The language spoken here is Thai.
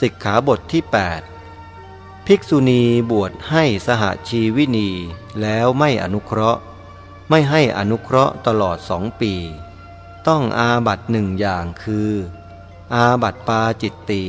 สิกขาบทที่ 8 ภิกษุณีบวชให้สหชีวินี แล้วไม่อนุเคราะห์ ไม่ให้อนุเคราะห์ตลอดสองปี ต้องอาบัตหนึ่งอย่างคือ อาบัตปาจิตตี